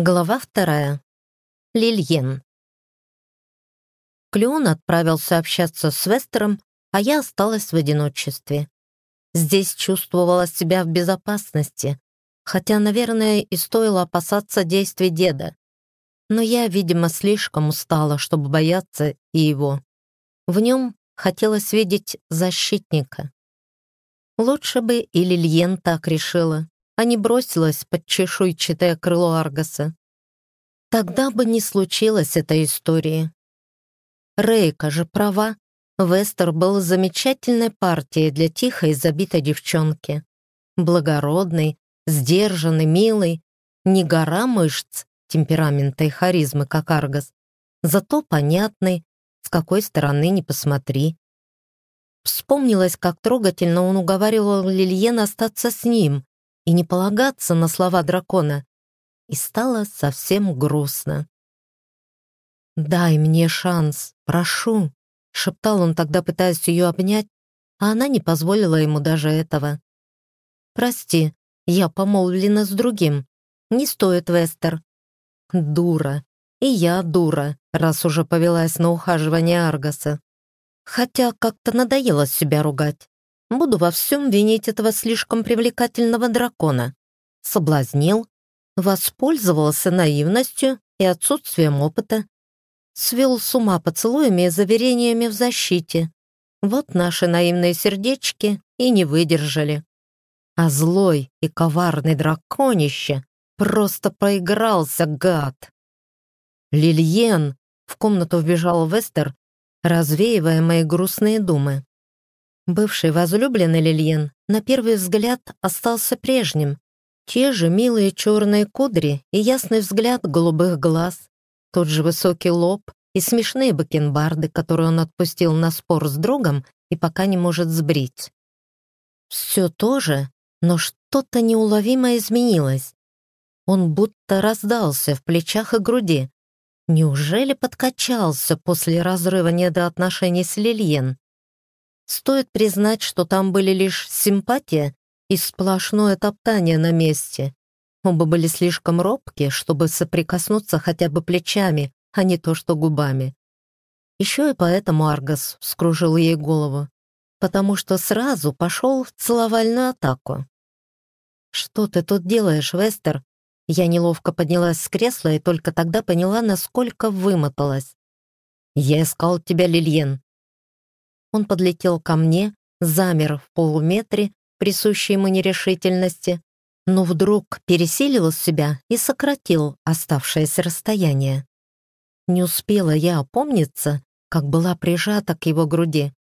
Глава вторая. Лильен. Клеон отправился общаться с Вестером, а я осталась в одиночестве. Здесь чувствовала себя в безопасности, хотя, наверное, и стоило опасаться действий деда. Но я, видимо, слишком устала, чтобы бояться и его. В нем хотелось видеть защитника. Лучше бы и Лильен так решила а не бросилась под чешуйчатое крыло Аргаса. Тогда бы не случилось этой истории. Рейка же права. Вестер был замечательной партией для тихой, забитой девчонки. Благородный, сдержанный, милый, не гора мышц, темперамента и харизмы, как Аргас, зато понятный, с какой стороны не посмотри. Вспомнилось, как трогательно он уговаривал Лильен остаться с ним, и не полагаться на слова дракона. И стало совсем грустно. «Дай мне шанс, прошу», — шептал он тогда, пытаясь ее обнять, а она не позволила ему даже этого. «Прости, я помолвлена с другим. Не стоит, Вестер». «Дура. И я дура, раз уже повелась на ухаживание Аргаса. Хотя как-то надоело себя ругать. Буду во всем винить этого слишком привлекательного дракона. Соблазнил, воспользовался наивностью и отсутствием опыта. Свел с ума поцелуями и заверениями в защите. Вот наши наивные сердечки и не выдержали. А злой и коварный драконище просто проигрался, гад. «Лильен!» — в комнату вбежал Вестер, развеивая мои грустные думы. Бывший возлюбленный Лильен на первый взгляд остался прежним. Те же милые черные кудри и ясный взгляд голубых глаз, тот же высокий лоб и смешные бакенбарды, которые он отпустил на спор с другом и пока не может сбрить. Все то же, но что-то неуловимо изменилось. Он будто раздался в плечах и груди. Неужели подкачался после разрыва недоотношений с Лильен? Стоит признать, что там были лишь симпатия и сплошное топтание на месте. Оба были слишком робки, чтобы соприкоснуться хотя бы плечами, а не то что губами. Еще и поэтому Аргас вскружил ей голову, потому что сразу пошел в целовальную атаку. «Что ты тут делаешь, Вестер?» Я неловко поднялась с кресла и только тогда поняла, насколько вымоталась. «Я искал тебя, Лильен. Он подлетел ко мне, замер в полуметре, присущей ему нерешительности, но вдруг пересилил себя и сократил оставшееся расстояние. Не успела я опомниться, как была прижата к его груди.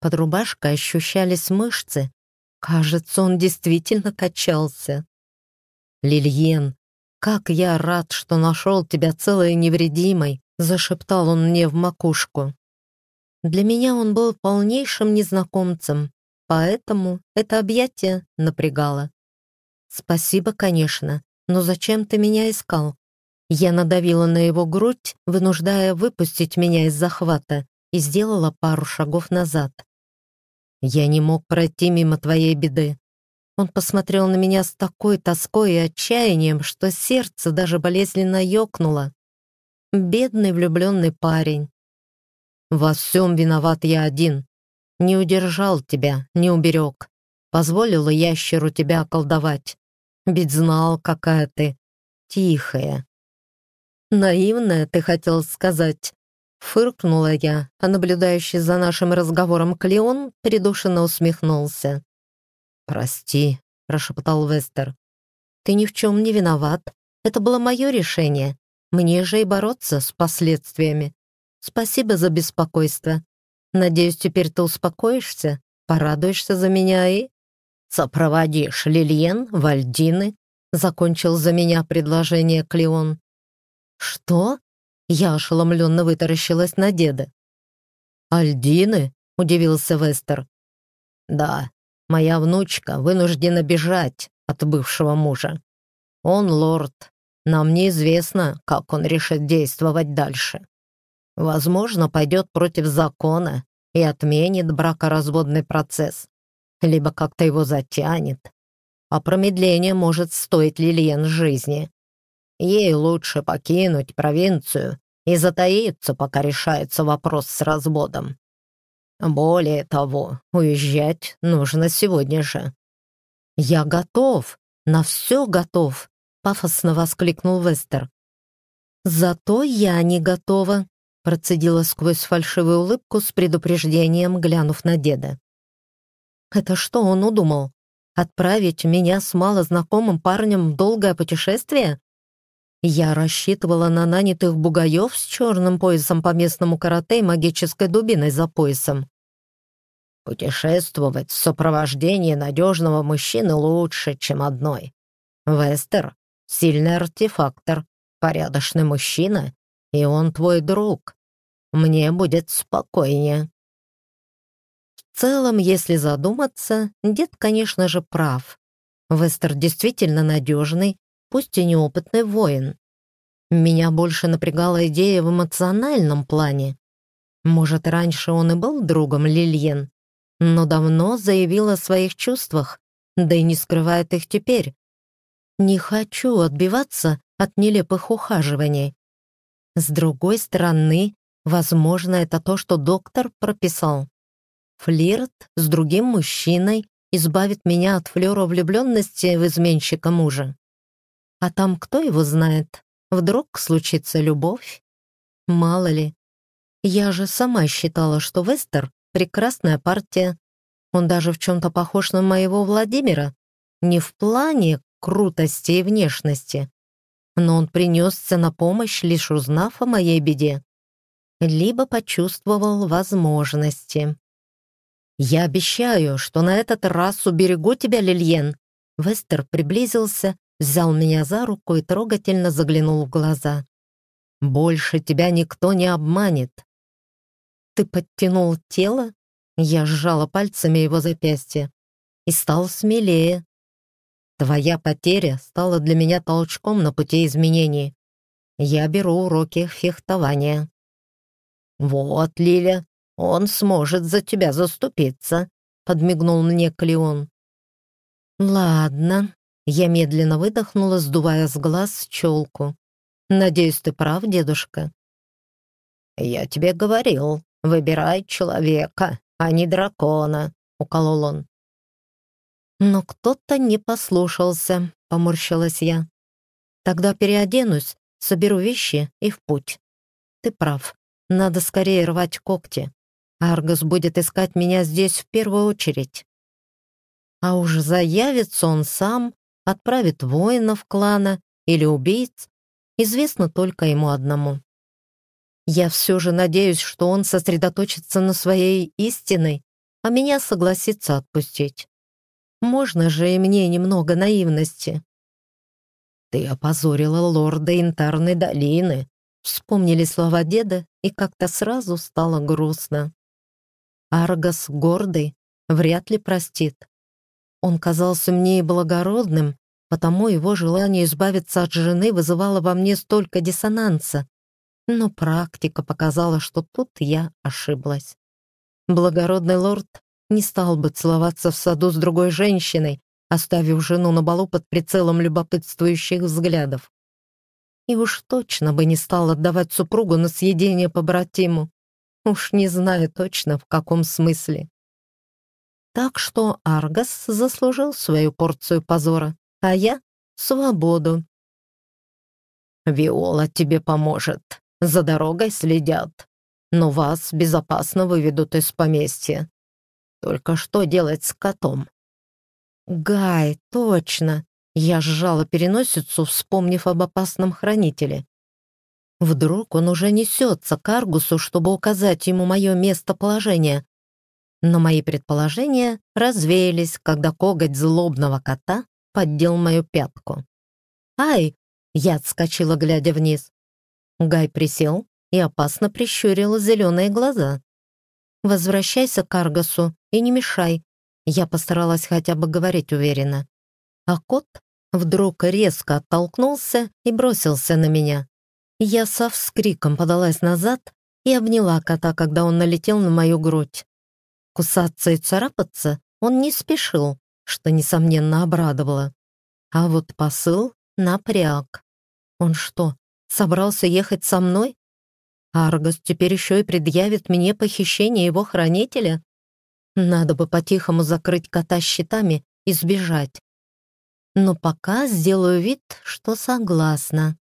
Под рубашкой ощущались мышцы. Кажется, он действительно качался. «Лильен, как я рад, что нашел тебя целой и невредимой!» зашептал он мне в макушку. Для меня он был полнейшим незнакомцем, поэтому это объятие напрягало. «Спасибо, конечно, но зачем ты меня искал?» Я надавила на его грудь, вынуждая выпустить меня из захвата, и сделала пару шагов назад. «Я не мог пройти мимо твоей беды». Он посмотрел на меня с такой тоской и отчаянием, что сердце даже болезненно ёкнуло. Бедный влюбленный парень. Во всем виноват я один. Не удержал тебя, не уберег. Позволила ящеру тебя околдовать. Ведь знал, какая ты тихая. Наивная, ты хотел сказать. Фыркнула я, а наблюдающий за нашим разговором Клеон придушенно усмехнулся. «Прости», — прошептал Вестер. «Ты ни в чем не виноват. Это было мое решение. Мне же и бороться с последствиями. Спасибо за беспокойство. Надеюсь, теперь ты успокоишься, порадуешься за меня и... Сопроводишь Лильен, Вальдины, закончил за меня предложение Клеон. Что? Я ошеломленно вытаращилась на деда. «Альдины?» — удивился Вестер. «Да, моя внучка вынуждена бежать от бывшего мужа. Он лорд. Нам неизвестно, как он решит действовать дальше. Возможно, пойдет против закона и отменит бракоразводный процесс, либо как-то его затянет. А промедление может стоить Лилиен жизни. ей лучше покинуть провинцию и затаиться, пока решается вопрос с разводом. Более того, уезжать нужно сегодня же». «Я готов, на все готов», — пафосно воскликнул Вестер. «Зато я не готова», — процедила сквозь фальшивую улыбку с предупреждением, глянув на деда. «Это что он удумал? Отправить меня с малознакомым парнем в долгое путешествие? Я рассчитывала на нанятых бугаев с черным поясом по местному карате и магической дубиной за поясом. Путешествовать в сопровождении надежного мужчины лучше, чем одной. Вестер — сильный артефактор, порядочный мужчина, и он твой друг. Мне будет спокойнее. В целом, если задуматься, дед, конечно же, прав. Вестер действительно надежный, пусть и неопытный воин. Меня больше напрягала идея в эмоциональном плане. Может, раньше он и был другом Лильен, но давно заявил о своих чувствах, да и не скрывает их теперь. Не хочу отбиваться от нелепых ухаживаний. С другой стороны, возможно, это то, что доктор прописал. Флирт с другим мужчиной избавит меня от флера влюбленности в изменщика мужа. А там кто его знает? Вдруг случится любовь? Мало ли. Я же сама считала, что Вестер — прекрасная партия. Он даже в чем-то похож на моего Владимира. Не в плане крутости и внешности, но он принесся на помощь, лишь узнав о моей беде. Либо почувствовал возможности. «Я обещаю, что на этот раз уберегу тебя, Лильен!» Вестер приблизился, взял меня за руку и трогательно заглянул в глаза. «Больше тебя никто не обманет!» «Ты подтянул тело?» Я сжала пальцами его запястье и стал смелее, Твоя потеря стала для меня толчком на пути изменений. Я беру уроки фехтования. «Вот, Лиля, он сможет за тебя заступиться», — подмигнул мне Клеон. «Ладно», — я медленно выдохнула, сдувая с глаз челку. «Надеюсь, ты прав, дедушка?» «Я тебе говорил, выбирай человека, а не дракона», — уколол он. «Но кто-то не послушался», — поморщилась я. «Тогда переоденусь, соберу вещи и в путь. Ты прав, надо скорее рвать когти. Аргос будет искать меня здесь в первую очередь. А уж заявится он сам, отправит воинов клана или убийц, известно только ему одному. Я все же надеюсь, что он сосредоточится на своей истиной, а меня согласится отпустить. Можно же и мне немного наивности. «Ты опозорила лорда Интарной долины», — вспомнили слова деда, и как-то сразу стало грустно. Аргос гордый вряд ли простит. Он казался мне и благородным, потому его желание избавиться от жены вызывало во мне столько диссонанса. Но практика показала, что тут я ошиблась. Благородный лорд не стал бы целоваться в саду с другой женщиной, оставив жену на балу под прицелом любопытствующих взглядов. И уж точно бы не стал отдавать супругу на съедение по братиму. Уж не знаю точно, в каком смысле. Так что Аргас заслужил свою порцию позора, а я — свободу. «Виола тебе поможет. За дорогой следят. Но вас безопасно выведут из поместья. Только что делать с котом? Гай, точно. Я сжала переносицу, вспомнив об опасном хранителе. Вдруг он уже несется к Аргусу, чтобы указать ему мое местоположение. Но мои предположения развеялись, когда коготь злобного кота поддел мою пятку. «Ай!» — я отскочила, глядя вниз. Гай присел и опасно прищурил зеленые глаза. «Возвращайся к Аргасу и не мешай». Я постаралась хотя бы говорить уверенно. А кот вдруг резко оттолкнулся и бросился на меня. Я со вскриком подалась назад и обняла кота, когда он налетел на мою грудь. Кусаться и царапаться он не спешил, что, несомненно, обрадовало. А вот посыл напряг. Он что, собрался ехать со мной? Аргос теперь еще и предъявит мне похищение его хранителя? Надо бы по-тихому закрыть кота щитами и сбежать. Но пока сделаю вид, что согласна.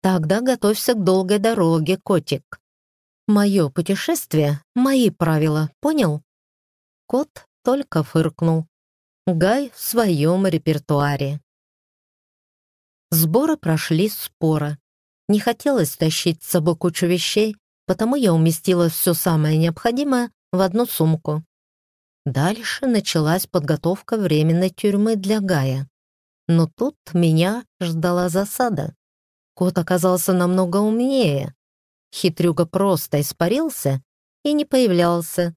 Тогда готовься к долгой дороге, котик. Мое путешествие — мои правила, понял? Кот только фыркнул. Гай в своем репертуаре. Сборы прошли споро. Не хотелось тащить с собой кучу вещей, потому я уместила все самое необходимое в одну сумку. Дальше началась подготовка временной тюрьмы для Гая. Но тут меня ждала засада. Кот оказался намного умнее. Хитрюга просто испарился и не появлялся,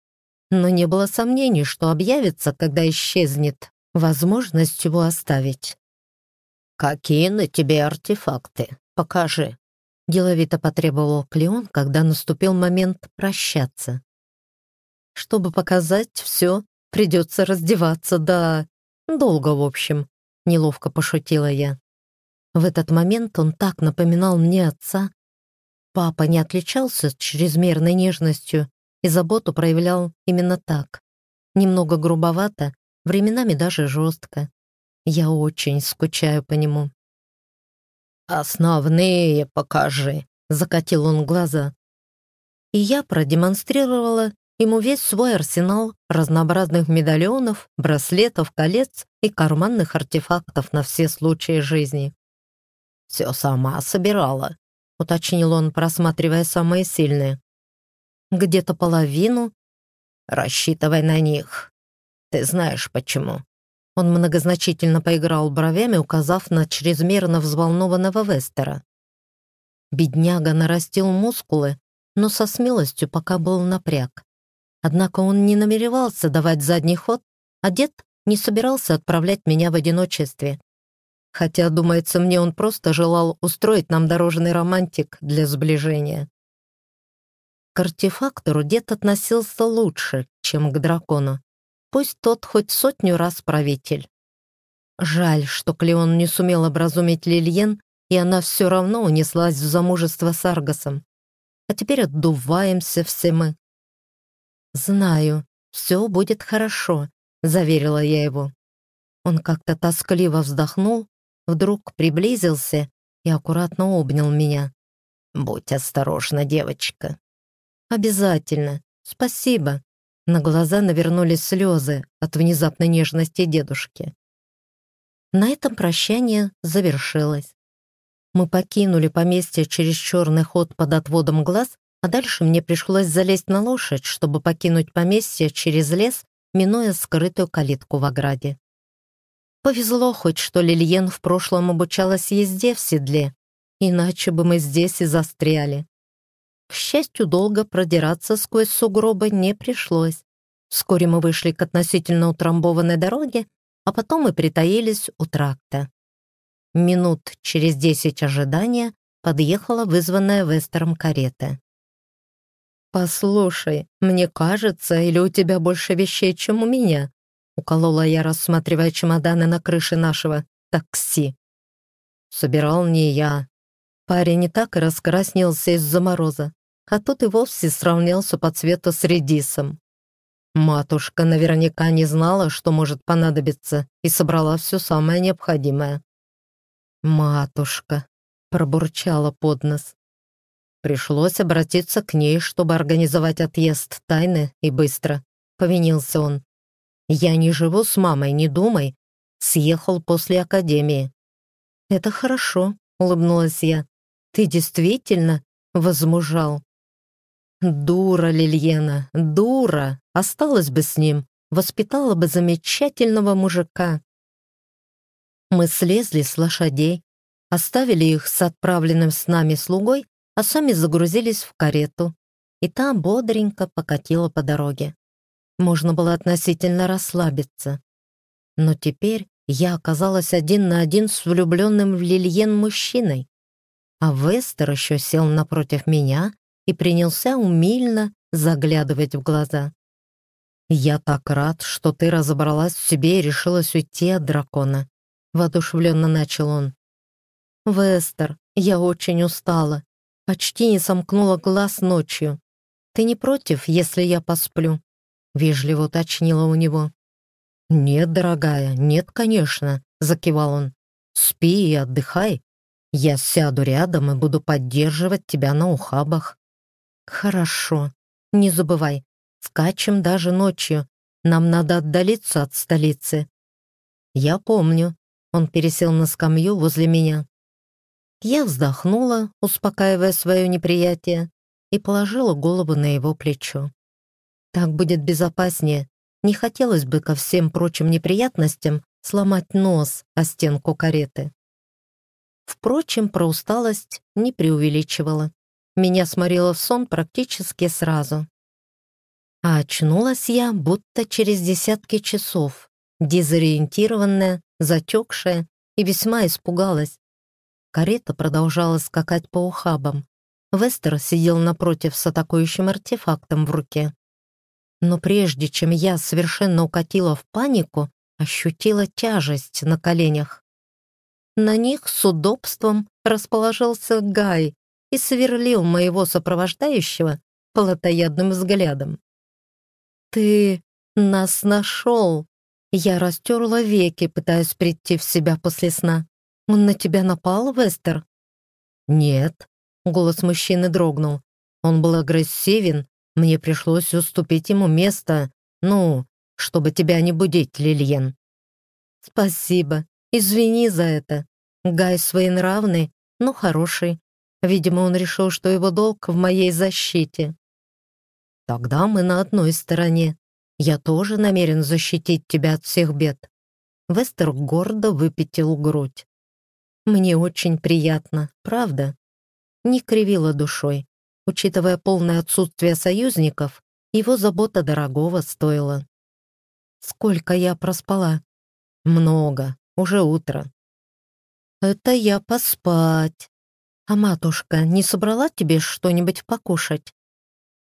но не было сомнений, что объявится, когда исчезнет возможность его оставить. «Какие на тебе артефакты? Покажи», — деловито потребовал Клеон, когда наступил момент прощаться. «Чтобы показать все, придется раздеваться, да... Долго, в общем», — неловко пошутила я. В этот момент он так напоминал мне отца. Папа не отличался чрезмерной нежностью, и заботу проявлял именно так. Немного грубовато, временами даже жестко. Я очень скучаю по нему. «Основные покажи», — закатил он глаза. И я продемонстрировала ему весь свой арсенал разнообразных медальонов, браслетов, колец и карманных артефактов на все случаи жизни. «Все сама собирала», — уточнил он, просматривая самые сильные где-то половину. Рассчитывай на них. Ты знаешь почему. Он многозначительно поиграл бровями, указав на чрезмерно взволнованного Вестера. Бедняга нарастил мускулы, но со смелостью пока был напряг. Однако он не намеревался давать задний ход, а дед не собирался отправлять меня в одиночестве. Хотя, думается мне, он просто желал устроить нам дорожный романтик для сближения. К артефактору дед относился лучше, чем к дракону. Пусть тот хоть сотню раз правитель. Жаль, что Клеон не сумел образумить Лильен, и она все равно унеслась в замужество с Аргосом. А теперь отдуваемся все мы. «Знаю, все будет хорошо», — заверила я его. Он как-то тоскливо вздохнул, вдруг приблизился и аккуратно обнял меня. «Будь осторожна, девочка. «Обязательно. Спасибо». На глаза навернулись слезы от внезапной нежности дедушки. На этом прощание завершилось. Мы покинули поместье через черный ход под отводом глаз, а дальше мне пришлось залезть на лошадь, чтобы покинуть поместье через лес, минуя скрытую калитку в ограде. Повезло хоть, что Лильен в прошлом обучалась езде в седле, иначе бы мы здесь и застряли. К счастью, долго продираться сквозь сугробы не пришлось. Вскоре мы вышли к относительно утрамбованной дороге, а потом и притаились у тракта. Минут через десять ожидания подъехала вызванная Вестером карета. «Послушай, мне кажется, или у тебя больше вещей, чем у меня?» уколола я, рассматривая чемоданы на крыше нашего такси. Собирал не я. Парень не так и раскраснелся из-за мороза а тут и вовсе сравнялся по цвету с редисом. Матушка наверняка не знала, что может понадобиться, и собрала все самое необходимое. «Матушка», — пробурчала под нос. Пришлось обратиться к ней, чтобы организовать отъезд тайны и быстро. Повинился он. «Я не живу с мамой, не думай. Съехал после академии». «Это хорошо», — улыбнулась я. «Ты действительно возмужал». Дура Лильена, дура. Осталась бы с ним, воспитала бы замечательного мужика. Мы слезли с лошадей, оставили их с отправленным с нами слугой, а сами загрузились в карету, и та бодренько покатила по дороге. Можно было относительно расслабиться. Но теперь я оказалась один на один с влюбленным в Лильен мужчиной, а Вестер еще сел напротив меня и принялся умильно заглядывать в глаза. «Я так рад, что ты разобралась в себе и решилась уйти от дракона», — воодушевленно начал он. «Вестер, я очень устала. Почти не сомкнула глаз ночью. Ты не против, если я посплю?» Вежливо уточнила у него. «Нет, дорогая, нет, конечно», — закивал он. «Спи и отдыхай. Я сяду рядом и буду поддерживать тебя на ухабах». «Хорошо. Не забывай, скачем даже ночью. Нам надо отдалиться от столицы». «Я помню». Он пересел на скамью возле меня. Я вздохнула, успокаивая свое неприятие, и положила голову на его плечо. Так будет безопаснее. Не хотелось бы ко всем прочим неприятностям сломать нос о стенку кареты. Впрочем, про усталость не преувеличивала. Меня сморило в сон практически сразу. А очнулась я будто через десятки часов, дезориентированная, затекшая и весьма испугалась. Карета продолжала скакать по ухабам. Вестер сидел напротив с атакующим артефактом в руке. Но прежде чем я совершенно укатила в панику, ощутила тяжесть на коленях. На них с удобством расположился Гай и сверлил моего сопровождающего плотоядным взглядом. «Ты нас нашел!» Я растерла веки, пытаясь прийти в себя после сна. «Он на тебя напал, Вестер?» «Нет», — голос мужчины дрогнул. Он был агрессивен, мне пришлось уступить ему место, ну, чтобы тебя не будить, Лильен». «Спасибо. Извини за это. Гай своенравный, но хороший. Видимо, он решил, что его долг в моей защите». «Тогда мы на одной стороне. Я тоже намерен защитить тебя от всех бед». Вестер гордо выпятил грудь. Мне очень приятно, правда? Не кривила душой. Учитывая полное отсутствие союзников, его забота дорогого стоила. Сколько я проспала? Много, уже утро. Это я поспать. А матушка не собрала тебе что-нибудь покушать?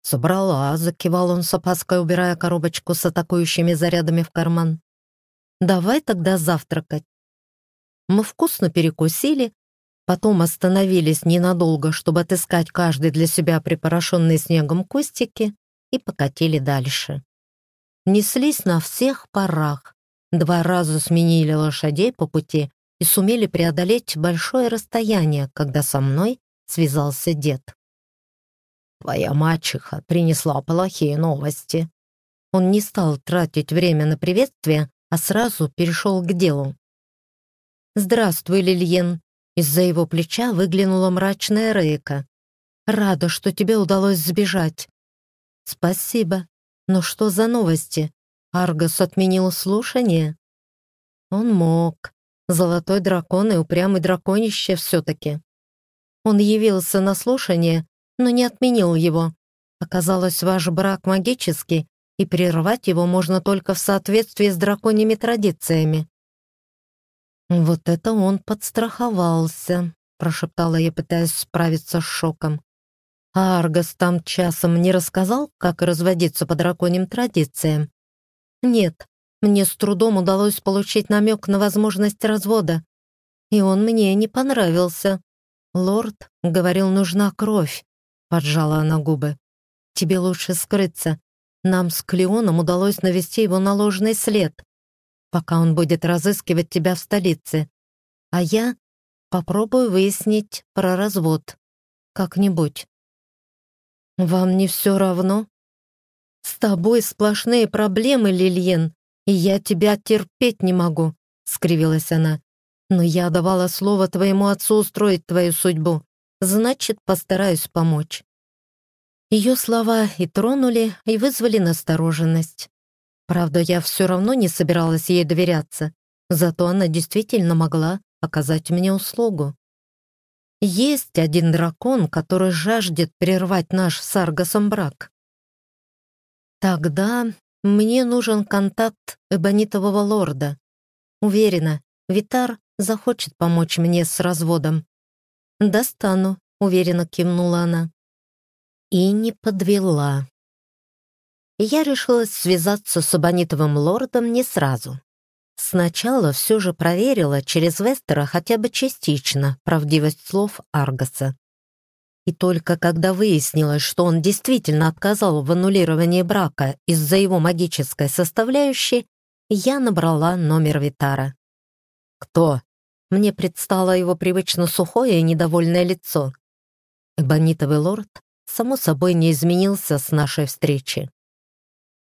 «Собрала», — закивал он с опаской, убирая коробочку с атакующими зарядами в карман. «Давай тогда завтракать. Мы вкусно перекусили, потом остановились ненадолго, чтобы отыскать каждый для себя припорошенные снегом кустики и покатили дальше. Неслись на всех парах, два раза сменили лошадей по пути и сумели преодолеть большое расстояние, когда со мной связался дед. «Твоя мачеха принесла плохие новости». Он не стал тратить время на приветствие, а сразу перешел к делу. «Здравствуй, Лильен!» Из-за его плеча выглянула мрачная Рейка. «Рада, что тебе удалось сбежать». «Спасибо. Но что за новости? Аргос отменил слушание?» «Он мог. Золотой дракон и упрямый драконище все-таки. Он явился на слушание, но не отменил его. Оказалось, ваш брак магический, и прервать его можно только в соответствии с драконьими традициями. «Вот это он подстраховался», — прошептала я, пытаясь справиться с шоком. «А Аргос там часом не рассказал, как разводиться по драконьим традициям?» «Нет, мне с трудом удалось получить намек на возможность развода, и он мне не понравился. Лорд говорил, нужна кровь», — поджала она губы. «Тебе лучше скрыться. Нам с Клеоном удалось навести его на ложный след пока он будет разыскивать тебя в столице. А я попробую выяснить про развод. Как-нибудь. Вам не все равно? С тобой сплошные проблемы, Лильен, я тебя терпеть не могу, скривилась она. Но я давала слово твоему отцу устроить твою судьбу. Значит, постараюсь помочь. Ее слова и тронули, и вызвали настороженность. Правда, я все равно не собиралась ей доверяться, зато она действительно могла оказать мне услугу. Есть один дракон, который жаждет прервать наш с Аргосом брак. Тогда мне нужен контакт эбонитового лорда. Уверена, Витар захочет помочь мне с разводом. «Достану», — уверенно кивнула она. И не подвела я решила связаться с абонитовым лордом не сразу. Сначала все же проверила через Вестера хотя бы частично правдивость слов Аргаса. И только когда выяснилось, что он действительно отказал в аннулировании брака из-за его магической составляющей, я набрала номер Витара. «Кто?» Мне предстало его привычно сухое и недовольное лицо. Эбонитовый лорд, само собой, не изменился с нашей встречи.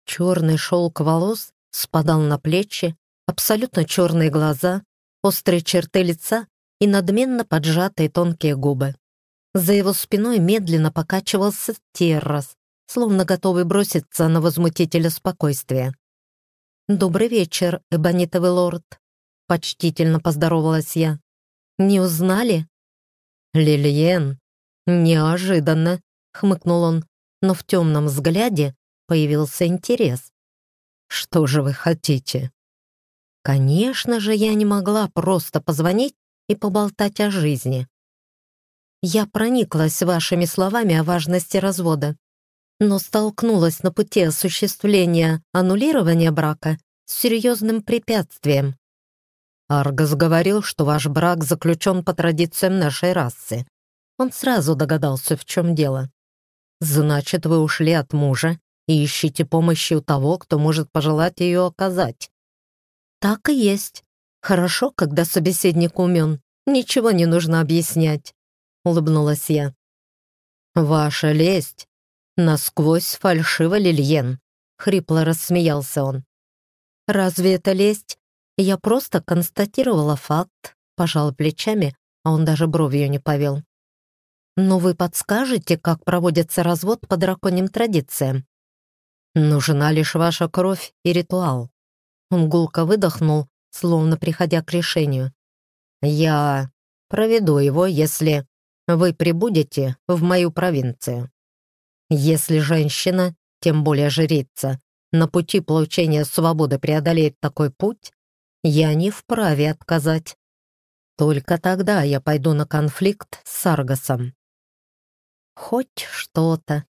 Черный шелк волос спадал на плечи, абсолютно черные глаза, острые черты лица и надменно поджатые тонкие губы. За его спиной медленно покачивался террас, словно готовый броситься на возмутителя спокойствия. «Добрый вечер, эбонитовый лорд», — почтительно поздоровалась я. «Не узнали?» «Лилиен, неожиданно», — хмыкнул он, но в темном взгляде появился интерес. «Что же вы хотите?» Конечно же, я не могла просто позвонить и поболтать о жизни. Я прониклась вашими словами о важности развода, но столкнулась на пути осуществления аннулирования брака с серьезным препятствием. Аргас говорил, что ваш брак заключен по традициям нашей расы. Он сразу догадался, в чем дело. Значит, вы ушли от мужа и ищите помощи у того, кто может пожелать ее оказать. Так и есть. Хорошо, когда собеседник умен. Ничего не нужно объяснять улыбнулась я. «Ваша лесть насквозь фальшива, Лильен», — хрипло рассмеялся он. «Разве это лесть? Я просто констатировала факт», — пожал плечами, а он даже бровью не повел. «Но вы подскажете, как проводится развод по драконьим традициям?» «Нужна лишь ваша кровь и ритуал». Он гулко выдохнул, словно приходя к решению. «Я проведу его, если...» вы прибудете в мою провинцию. Если женщина, тем более жрица, на пути получения свободы преодолеет такой путь, я не вправе отказать. Только тогда я пойду на конфликт с Саргасом. Хоть что-то.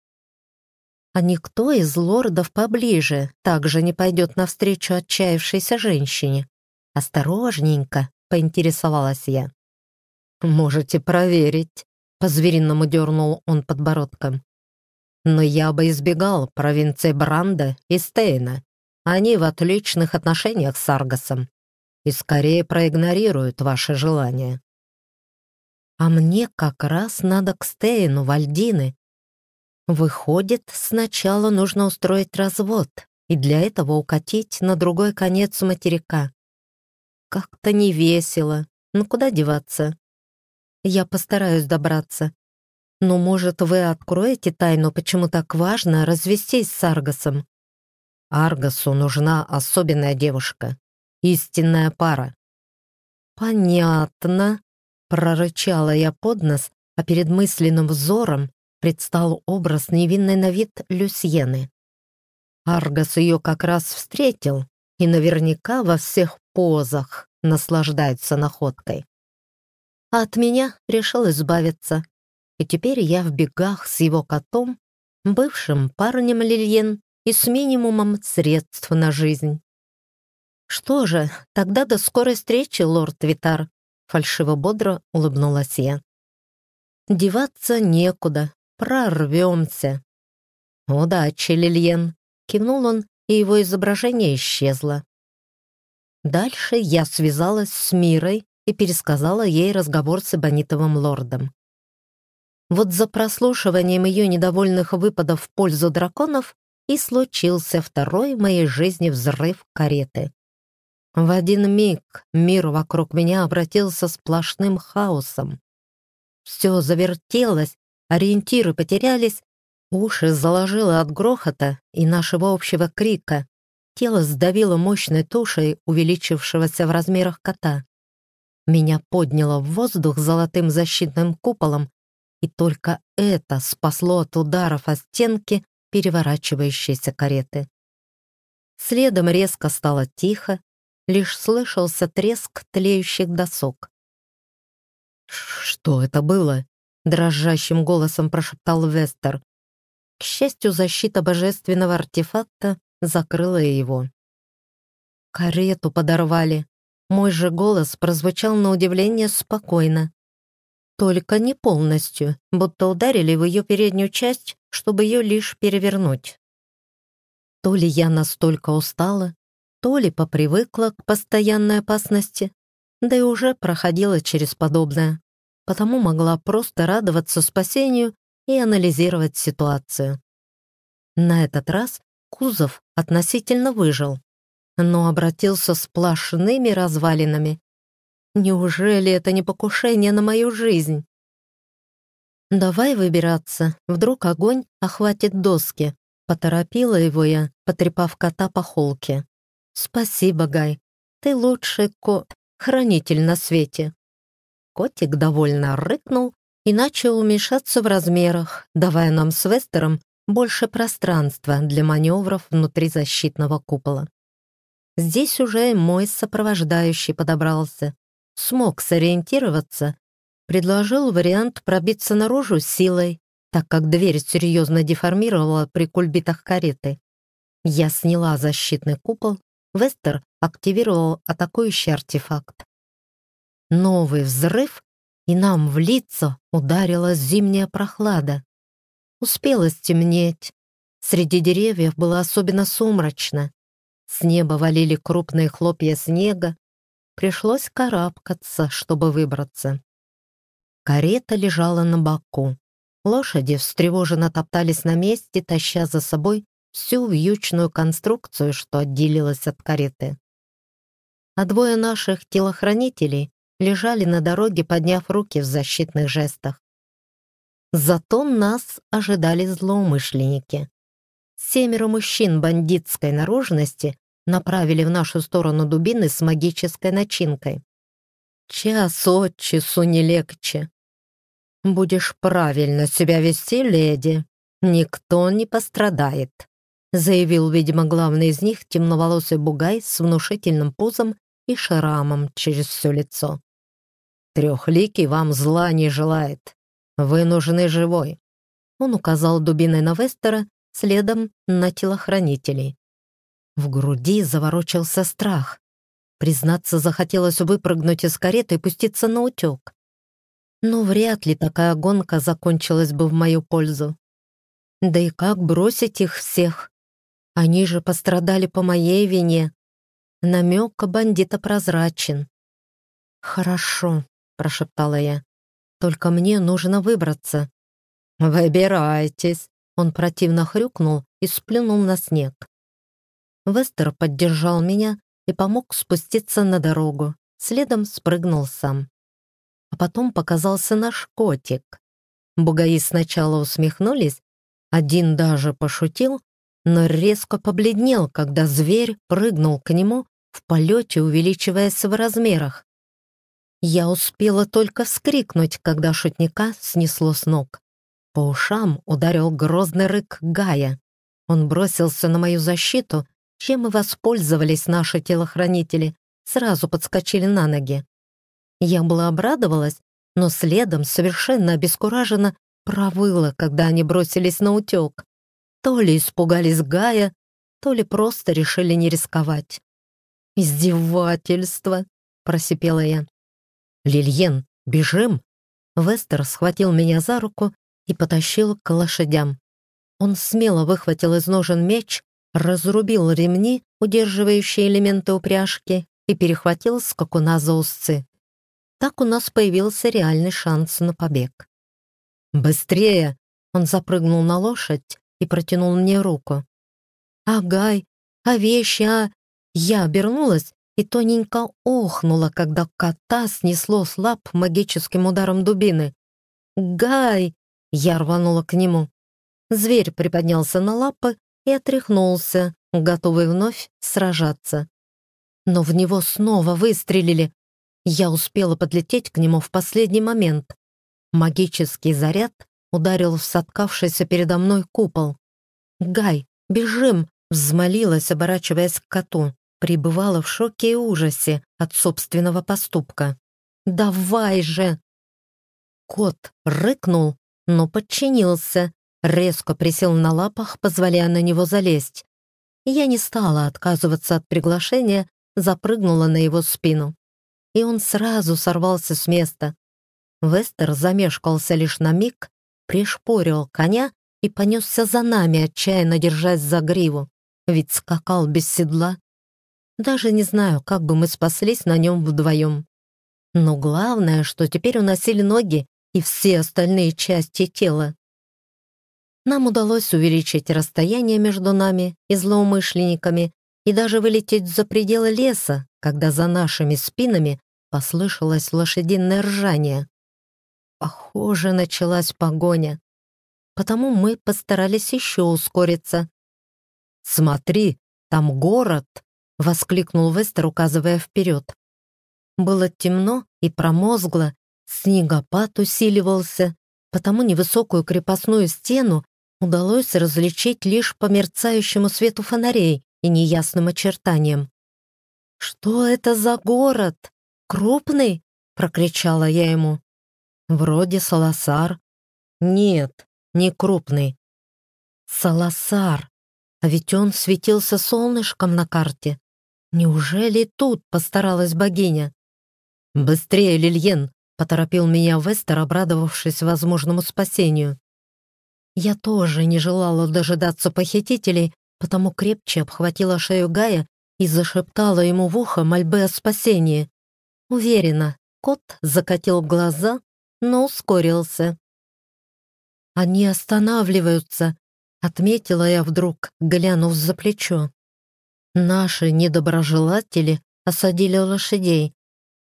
А никто из лордов поближе также не пойдет навстречу отчаявшейся женщине. Осторожненько, поинтересовалась я. «Можете проверить», — по-звериному дернул он подбородком. «Но я бы избегал провинции Бранда и Стейна. Они в отличных отношениях с Аргосом и скорее проигнорируют ваши желания». «А мне как раз надо к Стейну, Вальдины. Выходит, сначала нужно устроить развод и для этого укатить на другой конец материка. Как-то не весело. Ну куда деваться? Я постараюсь добраться. Но, может, вы откроете тайну, почему так важно развестись с Аргосом? Аргосу нужна особенная девушка, истинная пара. Понятно, прорычала я под нос, а перед мысленным взором предстал образ невинной на вид Люсьены. Аргос ее как раз встретил и наверняка во всех позах наслаждается находкой а от меня решил избавиться. И теперь я в бегах с его котом, бывшим парнем Лильен и с минимумом средств на жизнь. «Что же, тогда до скорой встречи, лорд Витар», — фальшиво-бодро улыбнулась я. «Деваться некуда, прорвемся». «Удачи, Лильен», — кивнул он, и его изображение исчезло. Дальше я связалась с Мирой, и пересказала ей разговор с Эбонитовым лордом. Вот за прослушиванием ее недовольных выпадов в пользу драконов и случился второй в моей жизни взрыв кареты. В один миг мир вокруг меня обратился сплошным хаосом. Все завертелось, ориентиры потерялись, уши заложило от грохота и нашего общего крика. Тело сдавило мощной тушей увеличившегося в размерах кота. Меня подняло в воздух золотым защитным куполом, и только это спасло от ударов о стенки переворачивающейся кареты. Следом резко стало тихо, лишь слышался треск тлеющих досок. «Что это было?» — дрожащим голосом прошептал Вестер. К счастью, защита божественного артефакта закрыла его. Карету подорвали. Мой же голос прозвучал на удивление спокойно. Только не полностью, будто ударили в ее переднюю часть, чтобы ее лишь перевернуть. То ли я настолько устала, то ли попривыкла к постоянной опасности, да и уже проходила через подобное, потому могла просто радоваться спасению и анализировать ситуацию. На этот раз кузов относительно выжил, но обратился сплошными развалинами. Неужели это не покушение на мою жизнь? «Давай выбираться, вдруг огонь охватит доски», — поторопила его я, потрепав кота по холке. «Спасибо, Гай, ты лучший ко... хранитель на свете». Котик довольно рыкнул и начал уменьшаться в размерах, давая нам с Вестером больше пространства для маневров внутри защитного купола. Здесь уже мой сопровождающий подобрался, смог сориентироваться, предложил вариант пробиться наружу силой, так как дверь серьезно деформировала при кульбитах кареты. Я сняла защитный купол, Вестер активировал атакующий артефакт. Новый взрыв, и нам в лицо ударила зимняя прохлада. Успело стемнеть. Среди деревьев было особенно сумрачно. С неба валили крупные хлопья снега. Пришлось карабкаться, чтобы выбраться. Карета лежала на боку. Лошади встревоженно топтались на месте, таща за собой всю вьючную конструкцию, что отделилась от кареты. А двое наших телохранителей лежали на дороге, подняв руки в защитных жестах. Зато нас ожидали злоумышленники. Семеро мужчин бандитской наружности направили в нашу сторону дубины с магической начинкой. Час от часу не легче. «Будешь правильно себя вести, леди. Никто не пострадает», заявил, видимо, главный из них, темноволосый бугай с внушительным пузом и шрамом через все лицо. «Трехликий вам зла не желает. «Вы нужны живой!» Он указал дубиной на Вестера, следом на телохранителей. В груди заворочился страх. Признаться, захотелось выпрыгнуть из кареты и пуститься на утек. Но вряд ли такая гонка закончилась бы в мою пользу. Да и как бросить их всех? Они же пострадали по моей вине. Намек бандита прозрачен. «Хорошо», — прошептала я. Только мне нужно выбраться». «Выбирайтесь!» Он противно хрюкнул и сплюнул на снег. Вестер поддержал меня и помог спуститься на дорогу. Следом спрыгнул сам. А потом показался наш котик. Бугаи сначала усмехнулись, один даже пошутил, но резко побледнел, когда зверь прыгнул к нему, в полете увеличиваясь в размерах. Я успела только вскрикнуть, когда шутника снесло с ног. По ушам ударил грозный рык Гая. Он бросился на мою защиту, чем и воспользовались наши телохранители, сразу подскочили на ноги. Я была обрадовалась, но следом совершенно обескураженно провыла, когда они бросились на утек. То ли испугались Гая, то ли просто решили не рисковать. «Издевательство!» — просипела я. «Лильен, бежим!» Вестер схватил меня за руку и потащил к лошадям. Он смело выхватил из ножен меч, разрубил ремни, удерживающие элементы упряжки, и перехватил скакуна за узцы. Так у нас появился реальный шанс на побег. «Быстрее!» Он запрыгнул на лошадь и протянул мне руку. «Агай! А вещи, а...» Я обернулась и тоненько охнула, когда кота снесло с лап магическим ударом дубины. «Гай!» — я рванула к нему. Зверь приподнялся на лапы и отряхнулся, готовый вновь сражаться. Но в него снова выстрелили. Я успела подлететь к нему в последний момент. Магический заряд ударил в соткавшийся передо мной купол. «Гай, бежим!» — взмолилась, оборачиваясь к коту пребывала в шоке и ужасе от собственного поступка. «Давай же!» Кот рыкнул, но подчинился, резко присел на лапах, позволяя на него залезть. Я не стала отказываться от приглашения, запрыгнула на его спину. И он сразу сорвался с места. Вестер замешкался лишь на миг, пришпорил коня и понесся за нами, отчаянно держась за гриву, ведь скакал без седла. Даже не знаю, как бы мы спаслись на нем вдвоем. Но главное, что теперь уносили ноги и все остальные части тела. Нам удалось увеличить расстояние между нами и злоумышленниками и даже вылететь за пределы леса, когда за нашими спинами послышалось лошадиное ржание. Похоже, началась погоня. Потому мы постарались еще ускориться. «Смотри, там город!» — воскликнул Вестер, указывая вперед. Было темно и промозгло, снегопад усиливался, потому невысокую крепостную стену удалось различить лишь по мерцающему свету фонарей и неясным очертаниям. «Что это за город? Крупный?» — прокричала я ему. «Вроде Саласар». «Нет, не крупный». «Саласар. А ведь он светился солнышком на карте. Неужели тут постаралась богиня?» «Быстрее, Лильен!» — поторопил меня Вестер, обрадовавшись возможному спасению. Я тоже не желала дожидаться похитителей, потому крепче обхватила шею Гая и зашептала ему в ухо мольбы о спасении. Уверена, кот закатил глаза, но ускорился. «Они останавливаются», — отметила я вдруг, глянув за плечо. Наши недоброжелатели осадили лошадей,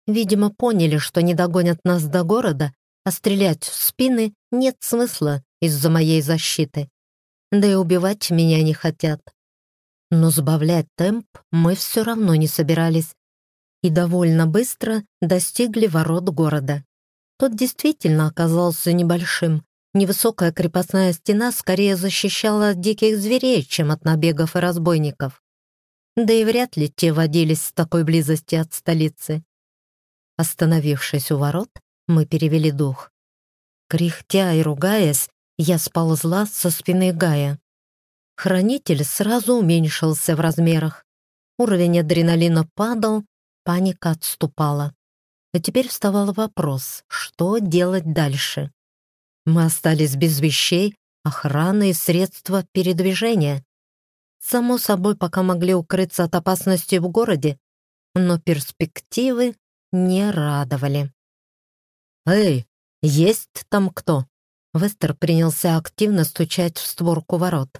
Видимо, поняли, что не догонят нас до города, а стрелять в спины нет смысла из-за моей защиты. Да и убивать меня не хотят. Но сбавлять темп мы все равно не собирались. И довольно быстро достигли ворот города. Тот действительно оказался небольшим. Невысокая крепостная стена скорее защищала от диких зверей, чем от набегов и разбойников. Да и вряд ли те водились с такой близости от столицы. Остановившись у ворот, мы перевели дух. Кряхтя и ругаясь, я сползла со спины Гая. Хранитель сразу уменьшился в размерах. Уровень адреналина падал, паника отступала. А теперь вставал вопрос, что делать дальше? Мы остались без вещей, охраны и средства передвижения. Само собой, пока могли укрыться от опасности в городе, но перспективы не радовали. «Эй, есть там кто?» Вестер принялся активно стучать в створку ворот.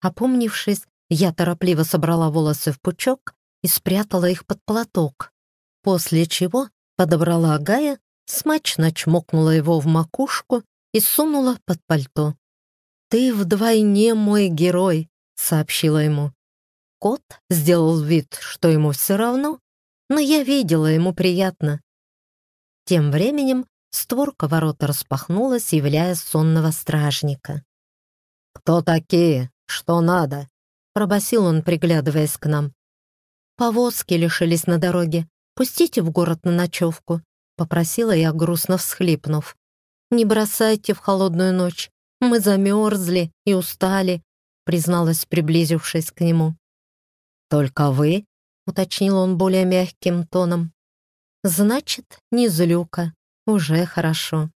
Опомнившись, я торопливо собрала волосы в пучок и спрятала их под платок, после чего подобрала Гая, смачно чмокнула его в макушку и сунула под пальто. «Ты вдвойне мой герой», — сообщила ему. Кот сделал вид, что ему все равно, но я видела, ему приятно. Тем временем створка ворота распахнулась, являя сонного стражника. «Кто такие? Что надо?» — пробасил он, приглядываясь к нам. «Повозки лишились на дороге. Пустите в город на ночевку», — попросила я, грустно всхлипнув. «Не бросайте в холодную ночь. Мы замерзли и устали», — призналась, приблизившись к нему. «Только вы?» Уточнил он более мягким тоном. «Значит, не злюка. Уже хорошо».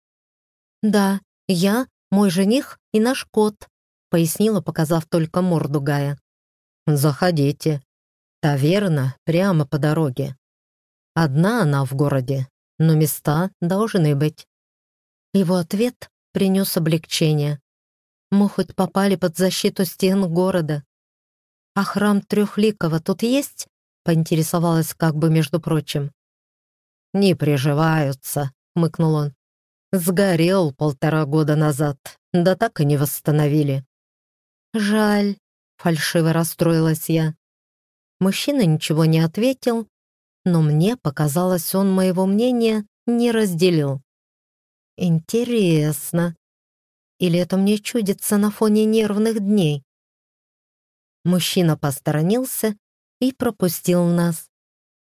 «Да, я, мой жених и наш кот», пояснила, показав только морду Гая. «Заходите. Таверна прямо по дороге. Одна она в городе, но места должны быть». Его ответ принес облегчение. Мы хоть попали под защиту стен города. А храм Трехликова тут есть? Поинтересовалась как бы между прочим. «Не приживаются», — мыкнул он. «Сгорел полтора года назад, да так и не восстановили». «Жаль», — фальшиво расстроилась я. Мужчина ничего не ответил, но мне показалось, он моего мнения не разделил. «Интересно. Или это мне чудится на фоне нервных дней?» Мужчина посторонился и пропустил нас.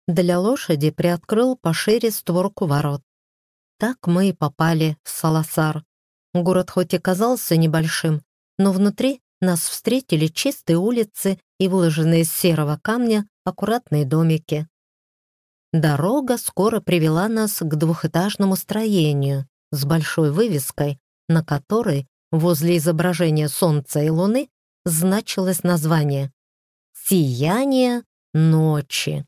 Для лошади приоткрыл пошире створку ворот. Так мы и попали в Саласар. Город хоть и казался небольшим, но внутри нас встретили чистые улицы и выложенные из серого камня аккуратные домики. Дорога скоро привела нас к двухэтажному строению с большой вывеской, на которой возле изображения Солнца и Луны значилось название «Сияние ночи».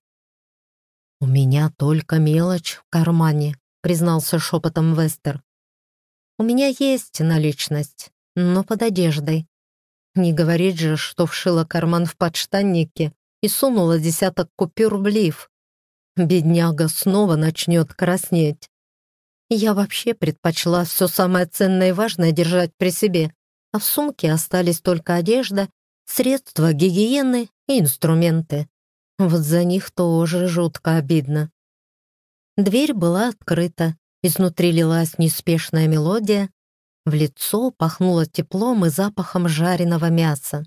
«У меня только мелочь в кармане», — признался шепотом Вестер. «У меня есть наличность, но под одеждой. Не говорит же, что вшила карман в подштаннике и сунула десяток купюр в лиф. Бедняга снова начнет краснеть. Я вообще предпочла все самое ценное и важное держать при себе, а в сумке остались только одежда, средства гигиены и инструменты. Вот за них тоже жутко обидно. Дверь была открыта, изнутри лилась неспешная мелодия, в лицо пахнуло теплом и запахом жареного мяса.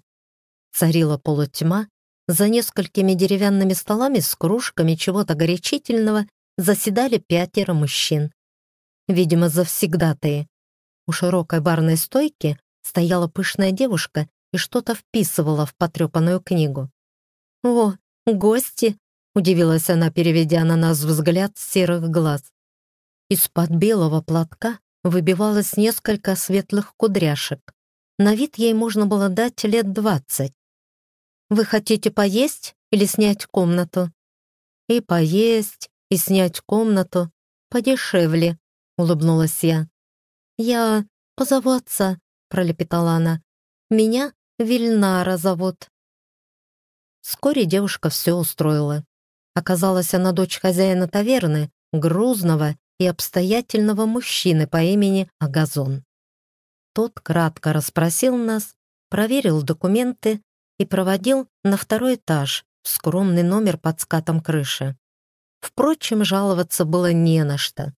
Царила полутьма, за несколькими деревянными столами с кружками чего-то горячительного заседали пятеро мужчин. Видимо, завсегдатые. У широкой барной стойки стояла пышная девушка и что-то вписывала в потрепанную книгу. «О, гости!» — удивилась она, переведя на нас взгляд серых глаз. Из-под белого платка выбивалось несколько светлых кудряшек. На вид ей можно было дать лет двадцать. «Вы хотите поесть или снять комнату?» «И поесть, и снять комнату подешевле», — улыбнулась я. «Я позову отца», — пролепетала она. «Меня Вильнара зовут». Вскоре девушка все устроила. Оказалась она дочь хозяина таверны, грузного и обстоятельного мужчины по имени Агазон. Тот кратко расспросил нас, проверил документы и проводил на второй этаж в скромный номер под скатом крыши. Впрочем, жаловаться было не на что.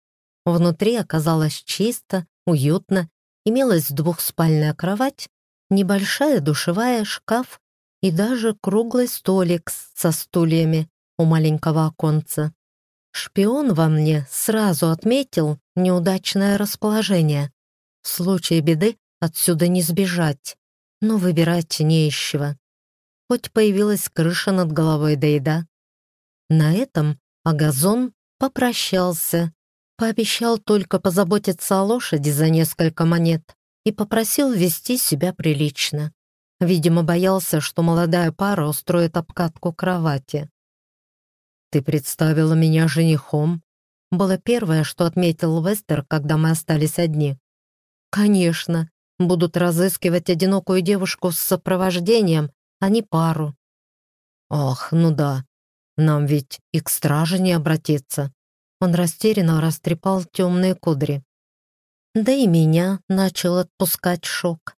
Внутри оказалось чисто, уютно, имелась двухспальная кровать, небольшая душевая, шкаф и даже круглый столик со стульями у маленького оконца. Шпион во мне сразу отметил неудачное расположение. В случае беды отсюда не сбежать, но выбирать не из Хоть появилась крыша над головой да еда. На этом Агазон попрощался, пообещал только позаботиться о лошади за несколько монет и попросил вести себя прилично. Видимо, боялся, что молодая пара устроит обкатку кровати. «Ты представила меня женихом?» Было первое, что отметил Вестер, когда мы остались одни. «Конечно, будут разыскивать одинокую девушку с сопровождением, а не пару». «Ах, ну да, нам ведь и к страже не обратиться». Он растерянно растрепал темные кудри. Да и меня начал отпускать шок.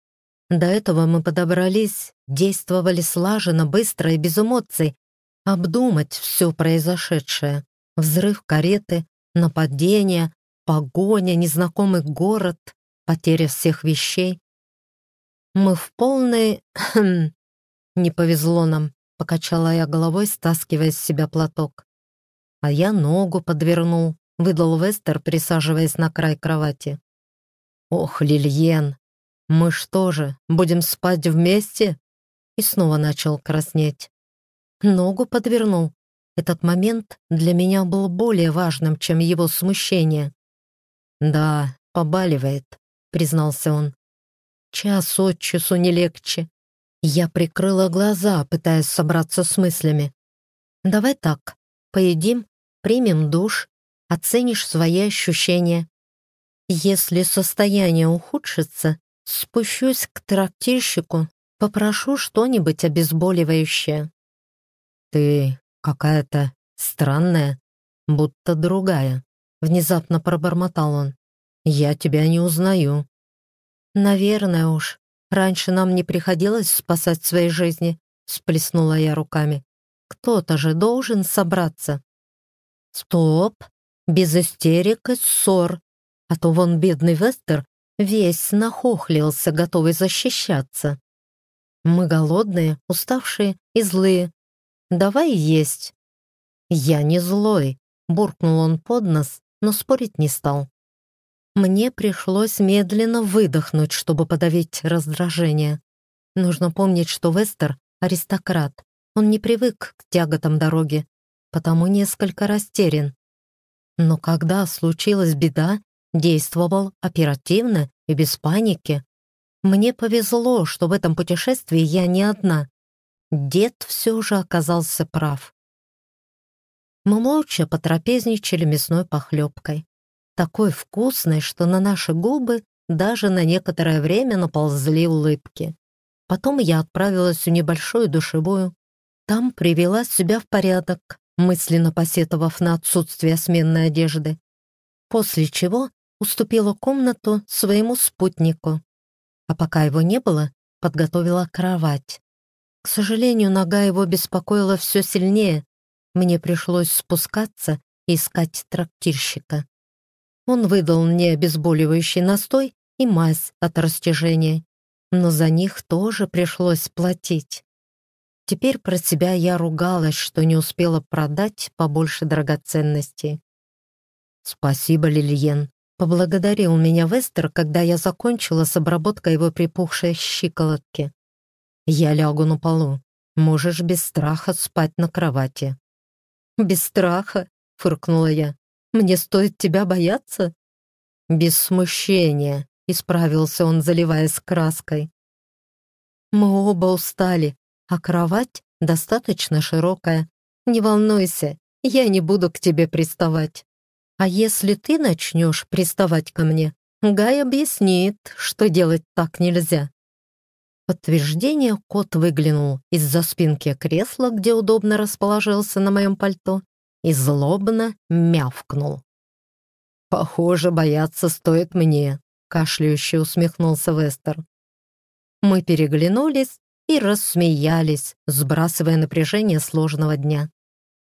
До этого мы подобрались, действовали слаженно, быстро и без эмоций, обдумать все произошедшее. Взрыв кареты, нападение, погоня, незнакомый город, потеря всех вещей. Мы в полной... Не повезло нам, покачала я головой, стаскивая с себя платок. А я ногу подвернул, выдал Вестер, присаживаясь на край кровати. «Ох, Лильен, мы что же, будем спать вместе?» И снова начал краснеть. Ногу подвернул. Этот момент для меня был более важным, чем его смущение. «Да, побаливает», — признался он. «Час от часу не легче». Я прикрыла глаза, пытаясь собраться с мыслями. «Давай так, поедим, примем душ, оценишь свои ощущения. Если состояние ухудшится, спущусь к трактирщику, попрошу что-нибудь обезболивающее. «Ты какая-то странная, будто другая», — внезапно пробормотал он. «Я тебя не узнаю». «Наверное уж. Раньше нам не приходилось спасать свои жизни», — сплеснула я руками. «Кто-то же должен собраться». «Стоп! Без истерик и ссор. А то вон бедный Вестер весь нахохлился, готовый защищаться. Мы голодные, уставшие и злые, Давай есть». «Я не злой», — буркнул он под нос, но спорить не стал. Мне пришлось медленно выдохнуть, чтобы подавить раздражение. Нужно помнить, что Вестер — аристократ. Он не привык к тяготам дороги, потому несколько растерян. Но когда случилась беда, действовал оперативно и без паники. Мне повезло, что в этом путешествии я не одна. Дед все же оказался прав. Мы молча потрапезничали мясной похлебкой. Такой вкусной, что на наши губы даже на некоторое время наползли улыбки. Потом я отправилась в небольшую душевую. Там привела себя в порядок, мысленно посетовав на отсутствие сменной одежды. После чего уступила комнату своему спутнику. А пока его не было, подготовила кровать. К сожалению, нога его беспокоила все сильнее. Мне пришлось спускаться и искать трактирщика. Он выдал мне обезболивающий настой и мазь от растяжения но за них тоже пришлось платить. Теперь про себя я ругалась, что не успела продать побольше драгоценностей. «Спасибо, Лильен», — поблагодарил меня Вестер, когда я закончила с обработкой его припухшей щиколотки. «Я лягу на полу. Можешь без страха спать на кровати». «Без страха?» — фыркнула я. «Мне стоит тебя бояться?» «Без смущения», Исправился он, заливаясь краской. Мы оба устали, а кровать достаточно широкая. Не волнуйся, я не буду к тебе приставать. А если ты начнешь приставать ко мне, Гай объяснит, что делать так нельзя. Подтверждение кот выглянул из-за спинки кресла, где удобно расположился на моем пальто, и злобно мявкнул. «Похоже, бояться стоит мне», кашляюще усмехнулся Вестер. Мы переглянулись и рассмеялись, сбрасывая напряжение сложного дня.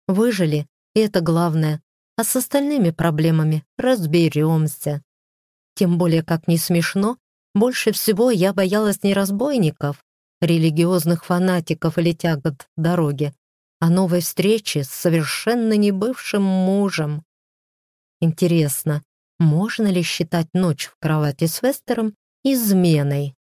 Выжили, и это главное, а с остальными проблемами разберемся. Тем более, как не смешно, больше всего я боялась не разбойников, религиозных фанатиков или тягот дороги, а новой встречи с совершенно небывшим мужем. Интересно, можно ли считать ночь в кровати с Вестером изменой?